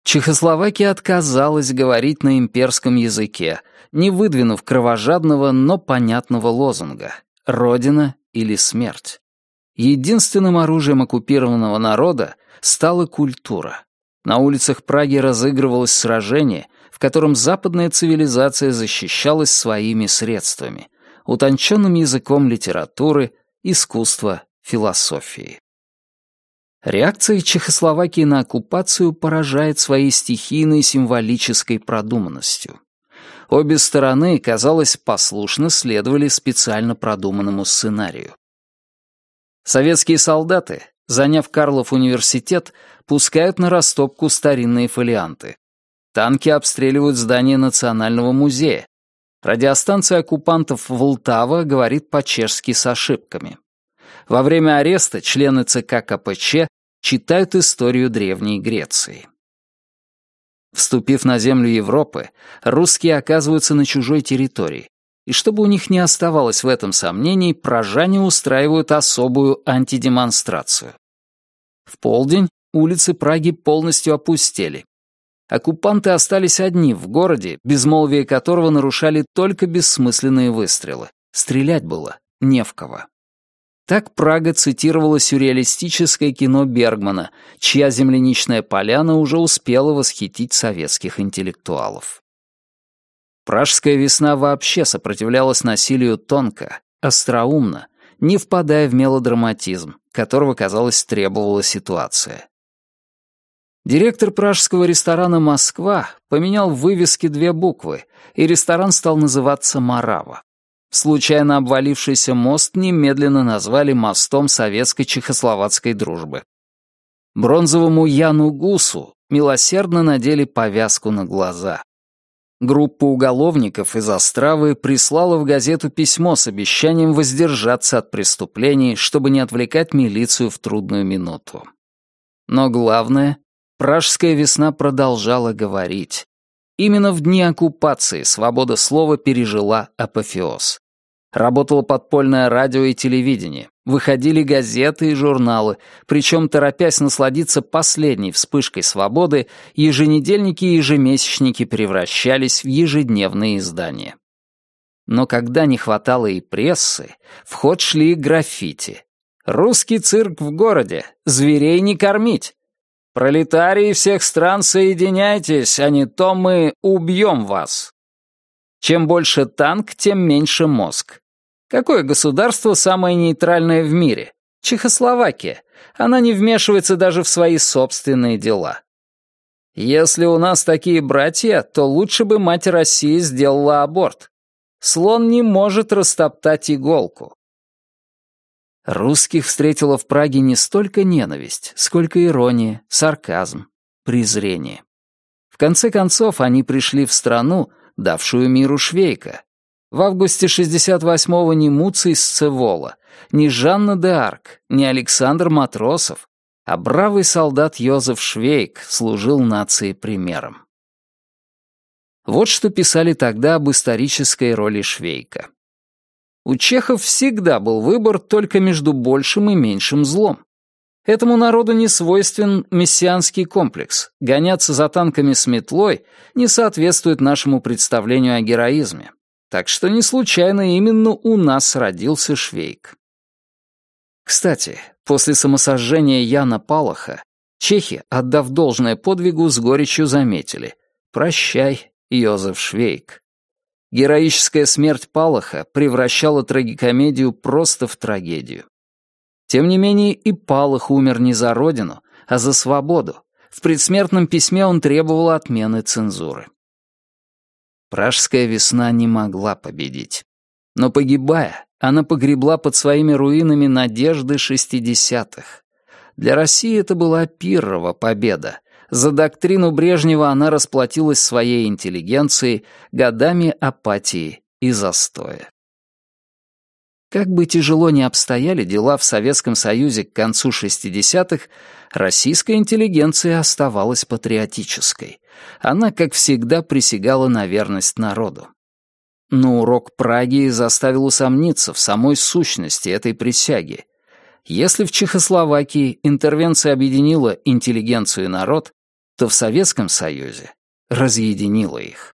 Чехословакия отказалась говорить на имперском языке, не выдвинув кровожадного, но понятного лозунга «Родина или смерть». Единственным оружием оккупированного народа стала культура. На улицах Праги разыгрывалось сражение, в котором западная цивилизация защищалась своими средствами, утонченным языком литературы, искусства, философии. Реакция Чехословакии на оккупацию поражает своей стихийной символической продуманностью. Обе стороны, казалось, послушно следовали специально продуманному сценарию. Советские солдаты, заняв Карлов университет, пускают на растопку старинные фолианты. Танки обстреливают здание Национального музея. Радиостанция оккупантов Волтава говорит по-чешски с ошибками. Во время ареста члены ЦК КПЧ читают историю Древней Греции. Вступив на землю Европы, русские оказываются на чужой территории, и чтобы у них не оставалось в этом сомнений, прожане устраивают особую антидемонстрацию. В полдень улицы Праги полностью опустели. Оккупанты остались одни в городе, безмолвие которого нарушали только бессмысленные выстрелы. Стрелять было не в кого. Так Прага цитировала сюрреалистическое кино Бергмана, чья земляничная поляна уже успела восхитить советских интеллектуалов. Пражская весна вообще сопротивлялась насилию тонко, остроумно, не впадая в мелодраматизм, которого, казалось, требовала ситуация. Директор пражского ресторана «Москва» поменял в вывеске две буквы, и ресторан стал называться «Марава». Случайно обвалившийся мост немедленно назвали мостом советской чехословацкой дружбы. Бронзовому Яну Гусу милосердно надели повязку на глаза. Группа уголовников из Остравы прислала в газету письмо с обещанием воздержаться от преступлений, чтобы не отвлекать милицию в трудную минуту. Но главное, пражская весна продолжала говорить. Именно в дни оккупации свобода слова пережила апофеоз. Работало подпольное радио и телевидение, выходили газеты и журналы, причем, торопясь насладиться последней вспышкой свободы, еженедельники и ежемесячники превращались в ежедневные издания. Но когда не хватало и прессы, в ход шли граффити. «Русский цирк в городе! Зверей не кормить!» «Пролетарии всех стран, соединяйтесь, а не то мы убьем вас!» Чем больше танк, тем меньше мозг. Какое государство самое нейтральное в мире? Чехословакия. Она не вмешивается даже в свои собственные дела. Если у нас такие братья, то лучше бы мать России сделала аборт. Слон не может растоптать иголку. Русских встретила в Праге не столько ненависть, сколько ирония, сарказм, презрение. В конце концов, они пришли в страну, давшую миру Швейка, в августе 68-го ни Муций Сцевола, ни Жанна де Арк, ни Александр Матросов, а бравый солдат Йозеф Швейк служил нации примером. Вот что писали тогда об исторической роли Швейка. У чехов всегда был выбор только между большим и меньшим злом. Этому народу не свойствен мессианский комплекс. Гоняться за танками с метлой не соответствует нашему представлению о героизме. Так что не случайно именно у нас родился Швейк. Кстати, после самосожжения Яна Палаха чехи, отдав должное подвигу, с горечью заметили «Прощай, Йозеф Швейк». Героическая смерть Палаха превращала трагикомедию просто в трагедию. Тем не менее, и Палах умер не за родину, а за свободу. В предсмертном письме он требовал отмены цензуры. Пражская весна не могла победить. Но погибая, она погребла под своими руинами надежды шестидесятых. Для России это была пиррова победа. За доктрину Брежнева она расплатилась своей интеллигенцией, годами апатии и застоя. Как бы тяжело ни обстояли дела в Советском Союзе к концу 60-х, российская интеллигенция оставалась патриотической. Она, как всегда, присягала на верность народу. Но урок Праги заставил усомниться в самой сущности этой присяги. Если в Чехословакии интервенция объединила интеллигенцию и народ, то в Советском Союзе разъединила их.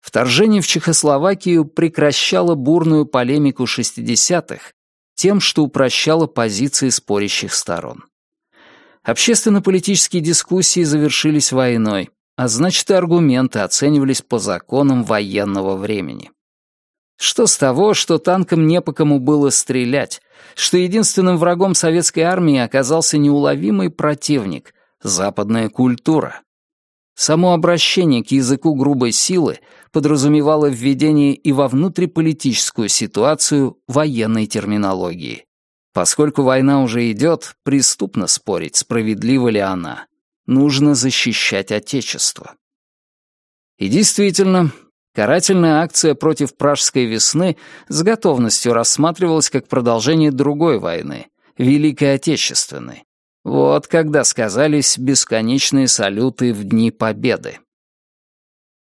Вторжение в Чехословакию прекращало бурную полемику 60-х тем, что упрощало позиции спорящих сторон. Общественно-политические дискуссии завершились войной, а значит и аргументы оценивались по законам военного времени. Что с того, что танкам не по кому было стрелять, что единственным врагом советской армии оказался неуловимый противник — западная культура. Само обращение к языку грубой силы подразумевало введение и во внутриполитическую ситуацию военной терминологии. Поскольку война уже идет, преступно спорить, справедлива ли она. Нужно защищать Отечество. И действительно, карательная акция против Пражской весны с готовностью рассматривалась как продолжение другой войны, Великой Отечественной, вот когда сказались бесконечные салюты в Дни Победы.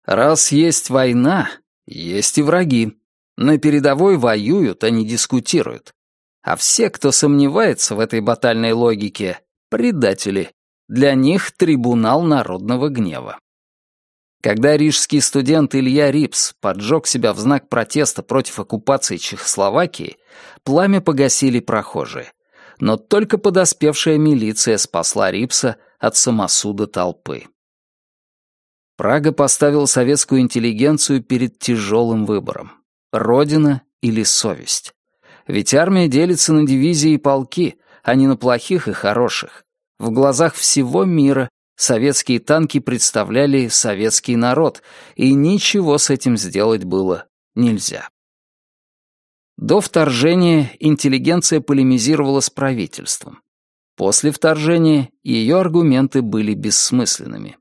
Раз есть война, есть и враги. На передовой воюют, а не дискутируют. А все, кто сомневается в этой батальной логике, предатели. Для них трибунал народного гнева. Когда рижский студент Илья Рипс поджег себя в знак протеста против оккупации Чехословакии, пламя погасили прохожие но только подоспевшая милиция спасла Рипса от самосуда толпы. Прага поставила советскую интеллигенцию перед тяжелым выбором — родина или совесть. Ведь армия делится на дивизии и полки, а не на плохих и хороших. В глазах всего мира советские танки представляли советский народ, и ничего с этим сделать было нельзя. До вторжения интеллигенция полемизировала с правительством. После вторжения ее аргументы были бессмысленными.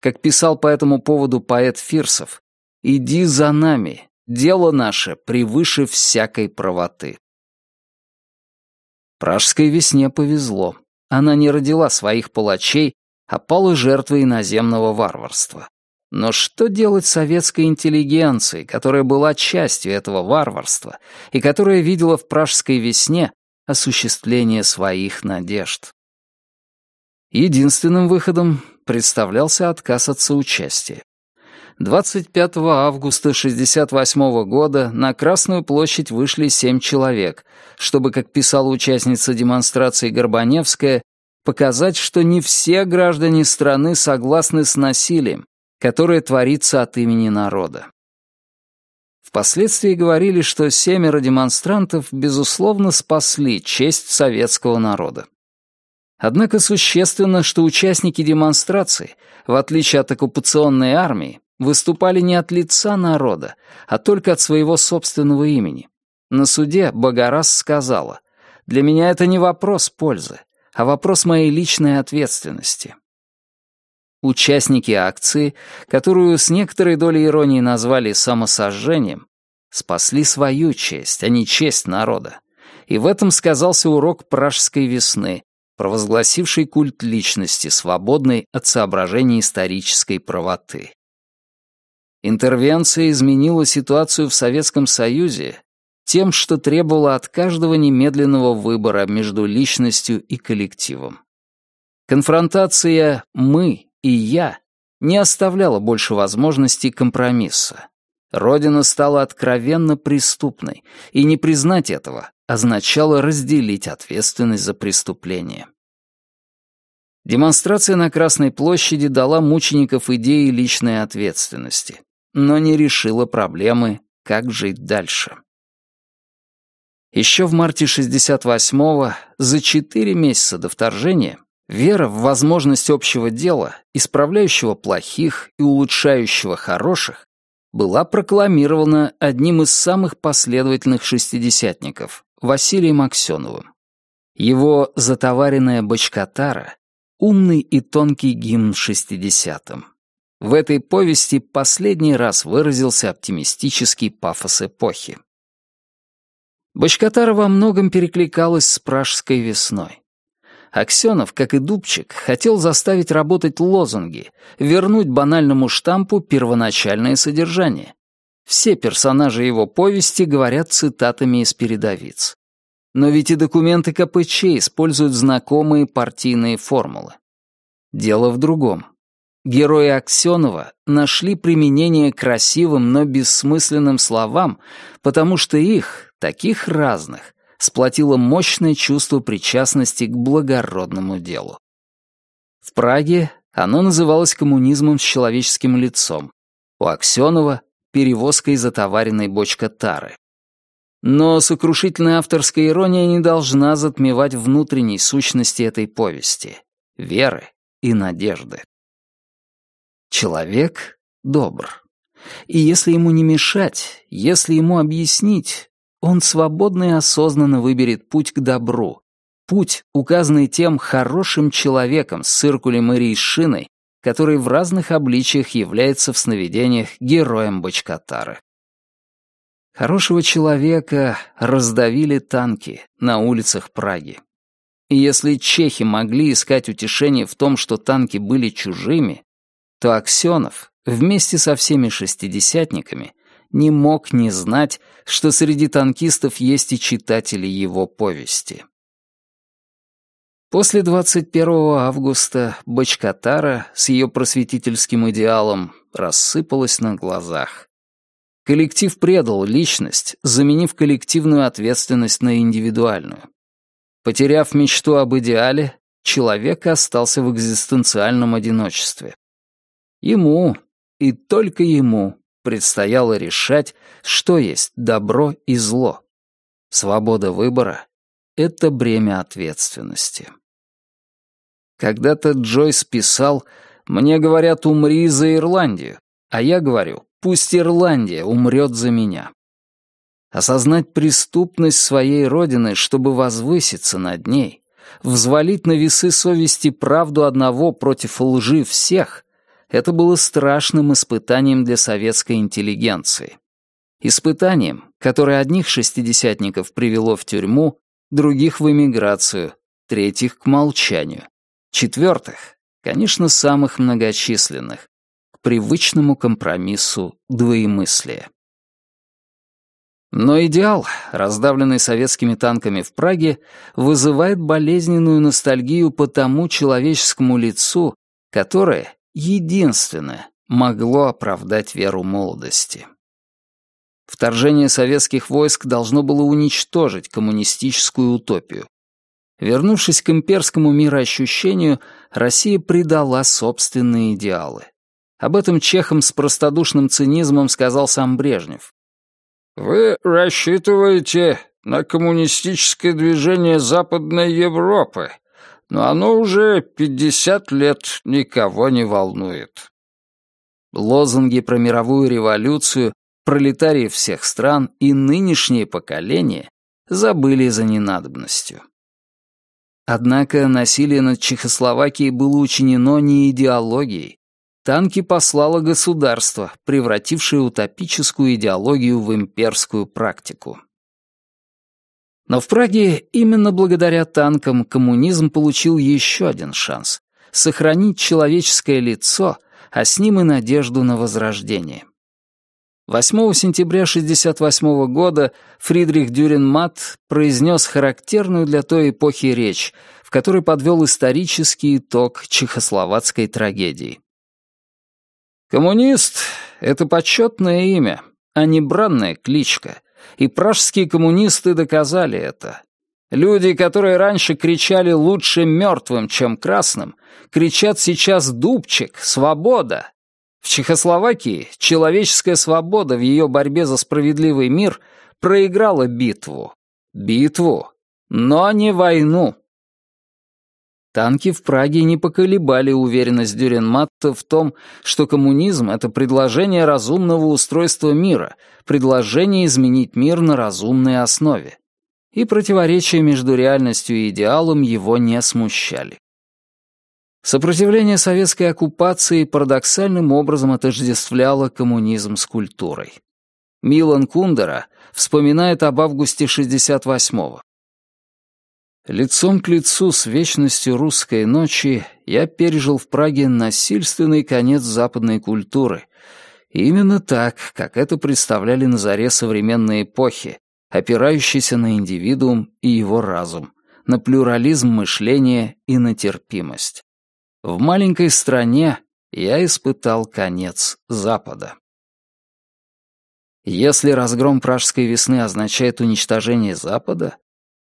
Как писал по этому поводу поэт Фирсов, «Иди за нами, дело наше превыше всякой правоты». Пражской весне повезло. Она не родила своих палачей, а пала жертвой иноземного варварства. Но что делать советской интеллигенции, которая была частью этого варварства и которая видела в пражской весне осуществление своих надежд? Единственным выходом представлялся отказ от соучастия. 25 августа 1968 года на Красную площадь вышли семь человек, чтобы, как писала участница демонстрации Горбаневская, показать, что не все граждане страны согласны с насилием, которое творится от имени народа. Впоследствии говорили, что семеро демонстрантов, безусловно, спасли честь советского народа. Однако существенно, что участники демонстрации, в отличие от оккупационной армии, выступали не от лица народа, а только от своего собственного имени. На суде Богораз сказала, «Для меня это не вопрос пользы, а вопрос моей личной ответственности». Участники акции, которую с некоторой долей иронии назвали самосожжением, спасли свою честь, а не честь народа. И в этом сказался урок пражской весны, провозгласивший культ личности, свободной от соображений исторической правоты. Интервенция изменила ситуацию в Советском Союзе тем, что требовала от каждого немедленного выбора между личностью и коллективом. Конфронтация «мы» и я не оставляла больше возможностей компромисса. Родина стала откровенно преступной, и не признать этого означало разделить ответственность за преступление. Демонстрация на Красной площади дала мучеников идеи личной ответственности, но не решила проблемы, как жить дальше. Еще в марте 68-го, за четыре месяца до вторжения, Вера в возможность общего дела, исправляющего плохих и улучшающего хороших, была прокламирована одним из самых последовательных шестидесятников, Василием Аксеновым. Его «Затоваренная бочкотара» — умный и тонкий гимн шестидесятым. В этой повести последний раз выразился оптимистический пафос эпохи. Бочкотара во многом перекликалась с пражской весной. Аксенов, как и Дубчик, хотел заставить работать лозунги, вернуть банальному штампу первоначальное содержание. Все персонажи его повести говорят цитатами из передовиц. Но ведь и документы КПЧ используют знакомые партийные формулы. Дело в другом. Герои Аксенова нашли применение красивым, но бессмысленным словам, потому что их, таких разных, сплотило мощное чувство причастности к благородному делу. В Праге оно называлось коммунизмом с человеческим лицом, у Аксенова — перевозкой затоваренной бочка тары. Но сокрушительная авторская ирония не должна затмевать внутренней сущности этой повести — веры и надежды. Человек добр. И если ему не мешать, если ему объяснить, он свободно и осознанно выберет путь к добру, путь, указанный тем хорошим человеком с циркулем и рейшиной, который в разных обличиях является в сновидениях героем Бочкатары. Хорошего человека раздавили танки на улицах Праги. И если чехи могли искать утешение в том, что танки были чужими, то Аксенов вместе со всеми шестидесятниками не мог не знать, что среди танкистов есть и читатели его повести. После 21 августа Бочкатара с ее просветительским идеалом рассыпалась на глазах. Коллектив предал личность, заменив коллективную ответственность на индивидуальную. Потеряв мечту об идеале, человек остался в экзистенциальном одиночестве. Ему, и только ему, предстояло решать, что есть добро и зло. Свобода выбора — это бремя ответственности. Когда-то Джойс писал «Мне говорят, умри за Ирландию», а я говорю «Пусть Ирландия умрет за меня». Осознать преступность своей родины, чтобы возвыситься над ней, взвалить на весы совести правду одного против лжи всех, это было страшным испытанием для советской интеллигенции. Испытанием, которое одних шестидесятников привело в тюрьму, других в эмиграцию, третьих к молчанию, четвертых, конечно, самых многочисленных, к привычному компромиссу двоемыслия. Но идеал, раздавленный советскими танками в Праге, вызывает болезненную ностальгию по тому человеческому лицу, которое, единственное, могло оправдать веру молодости. Вторжение советских войск должно было уничтожить коммунистическую утопию. Вернувшись к имперскому мироощущению, Россия предала собственные идеалы. Об этом чехам с простодушным цинизмом сказал сам Брежнев. «Вы рассчитываете на коммунистическое движение Западной Европы, но оно уже 50 лет никого не волнует». Лозунги про мировую революцию пролетарии всех стран и нынешнее поколение забыли за ненадобностью. Однако насилие над Чехословакией было учинено не идеологией. Танки послало государство, превратившее утопическую идеологию в имперскую практику. Но в Праге именно благодаря танкам коммунизм получил еще один шанс — сохранить человеческое лицо, а с ним и надежду на возрождение. 8 сентября 1968 года Фридрих Дюрен-Мат произнес характерную для той эпохи речь, в которой подвел исторический итог чехословацкой трагедии. «Коммунист — это почетное имя, а не бранная кличка, и пражские коммунисты доказали это. Люди, которые раньше кричали «лучше мертвым, чем красным», кричат сейчас «дубчик», «свобода», в Чехословакии человеческая свобода в ее борьбе за справедливый мир проиграла битву. Битву, но не войну. Танки в Праге не поколебали уверенность Дюренматта в том, что коммунизм — это предложение разумного устройства мира, предложение изменить мир на разумной основе. И противоречия между реальностью и идеалом его не смущали. Сопротивление советской оккупации парадоксальным образом отождествляло коммунизм с культурой. Милан Кундера вспоминает об августе 68-го. Лицом к лицу с вечностью русской ночи я пережил в Праге насильственный конец западной культуры. И именно так, как это представляли на заре современной эпохи, опирающейся на индивидуум и его разум, на плюрализм мышления и на терпимость. В маленькой стране я испытал конец Запада. Если разгром Пражской весны означает уничтожение Запада,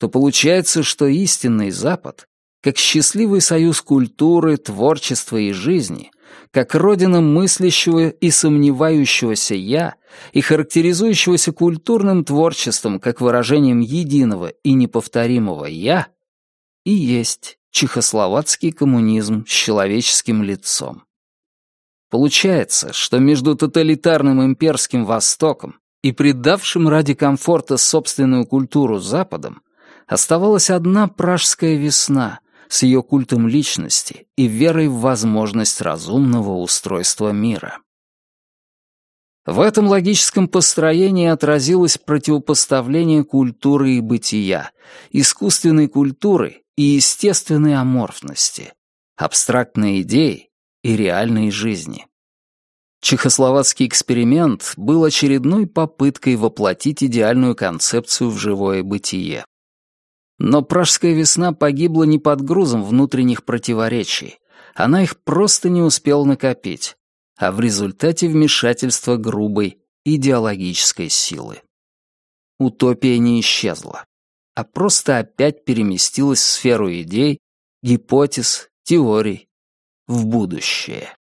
то получается, что истинный Запад, как счастливый союз культуры, творчества и жизни, как родина мыслящего и сомневающегося «я» и характеризующегося культурным творчеством как выражением единого и неповторимого «я», и есть чехословацкий коммунизм с человеческим лицом. Получается, что между тоталитарным имперским Востоком и предавшим ради комфорта собственную культуру Западом оставалась одна пражская весна с ее культом личности и верой в возможность разумного устройства мира. В этом логическом построении отразилось противопоставление культуры и бытия, искусственной культуры и естественной аморфности, абстрактной идеи и реальной жизни. Чехословацкий эксперимент был очередной попыткой воплотить идеальную концепцию в живое бытие. Но пражская весна погибла не под грузом внутренних противоречий, она их просто не успела накопить, а в результате вмешательства грубой идеологической силы. Утопия не исчезла а просто опять переместилась в сферу идей, гипотез, теорий в будущее.